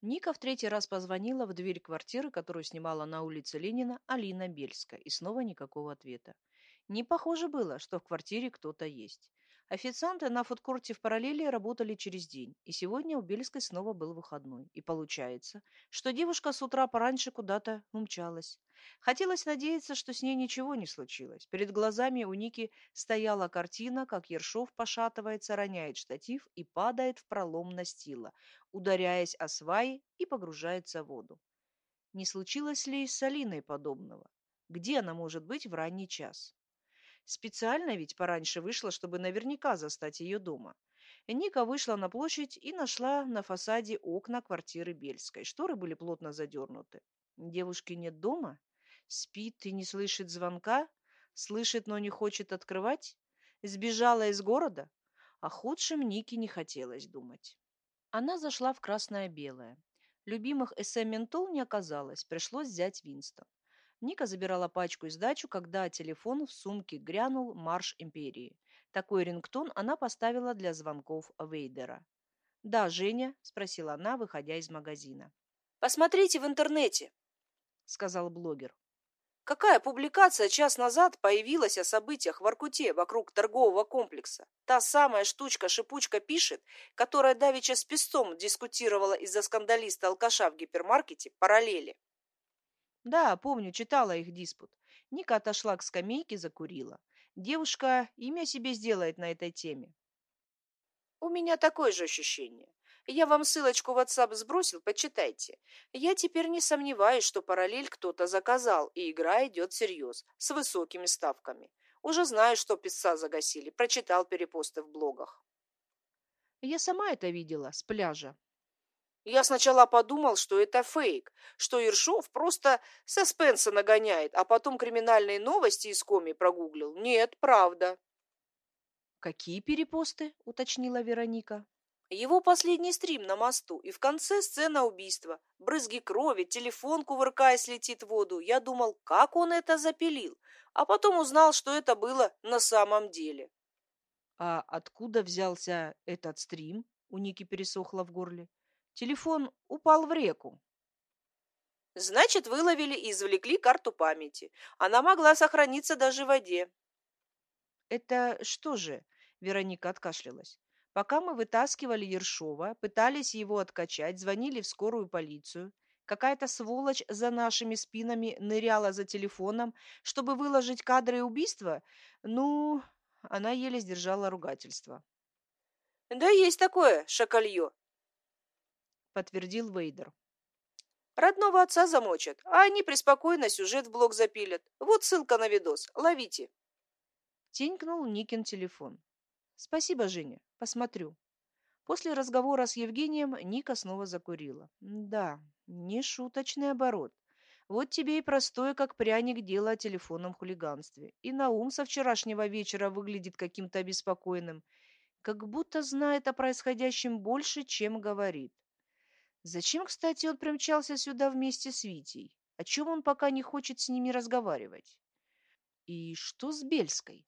Ника в третий раз позвонила в дверь квартиры, которую снимала на улице Ленина Алина Бельская, и снова никакого ответа. Не похоже было, что в квартире кто-то есть. Официанты на фудкорте в параллели работали через день, и сегодня у Бельской снова был выходной. И получается, что девушка с утра пораньше куда-то умчалась. Хотелось надеяться, что с ней ничего не случилось. Перед глазами у Ники стояла картина, как Ершов пошатывается, роняет штатив и падает в пролом настила, ударяясь о сваи и погружается в воду. Не случилось ли с Алиной подобного? Где она может быть в ранний час? Специально ведь пораньше вышла, чтобы наверняка застать ее дома. Ника вышла на площадь и нашла на фасаде окна квартиры Бельской. Шторы были плотно задернуты. Девушки нет дома? Спит и не слышит звонка? Слышит, но не хочет открывать? Сбежала из города? О худшем Нике не хотелось думать. Она зашла в красное-белое. Любимых эссе-ментол не оказалось, пришлось взять Винстон. Ника забирала пачку и сдачу, когда телефон в сумке грянул «Марш Империи». Такой рингтон она поставила для звонков Вейдера. «Да, Женя?» – спросила она, выходя из магазина. «Посмотрите в интернете», – сказал блогер. Какая публикация час назад появилась о событиях в Аркуте вокруг торгового комплекса? Та самая штучка-шипучка пишет, которая давеча с пестом дискутировала из-за скандалиста-алкаша в гипермаркете «Параллели». Да, помню, читала их диспут. Ника отошла к скамейке, закурила. Девушка имя себе сделает на этой теме. У меня такое же ощущение. Я вам ссылочку в WhatsApp сбросил, почитайте. Я теперь не сомневаюсь, что параллель кто-то заказал, и игра идет всерьез, с высокими ставками. Уже знаю, что писца загасили, прочитал перепосты в блогах. Я сама это видела с пляжа. Я сначала подумал, что это фейк, что Ершов просто саспенса нагоняет, а потом криминальные новости из коми прогуглил. Нет, правда. Какие перепосты? уточнила Вероника. Его последний стрим на мосту, и в конце сцена убийства. Брызги крови, телефон, кувыркаясь, летит в воду. Я думал, как он это запилил, а потом узнал, что это было на самом деле. А откуда взялся этот стрим? У Ники пересохло в горле. Телефон упал в реку. Значит, выловили и извлекли карту памяти. Она могла сохраниться даже в воде. Это что же? Вероника откашлялась. Пока мы вытаскивали Ершова, пытались его откачать, звонили в скорую полицию. Какая-то сволочь за нашими спинами ныряла за телефоном, чтобы выложить кадры убийства. Ну, она еле сдержала ругательство. Да есть такое, шакалье подтвердил Вейдер. Родного отца замочат, а они преспокойно сюжет в блог запилят. Вот ссылка на видос. Ловите. Тенькнул Никин телефон. Спасибо, Женя. Посмотрю. После разговора с Евгением Ника снова закурила. Да, не шуточный оборот. Вот тебе и простое, как пряник, дело о телефонном хулиганстве. И Наум со вчерашнего вечера выглядит каким-то обеспокоенным, как будто знает о происходящем больше, чем говорит. Зачем, кстати, он примчался сюда вместе с Витей? О чем он пока не хочет с ними разговаривать? И что с Бельской?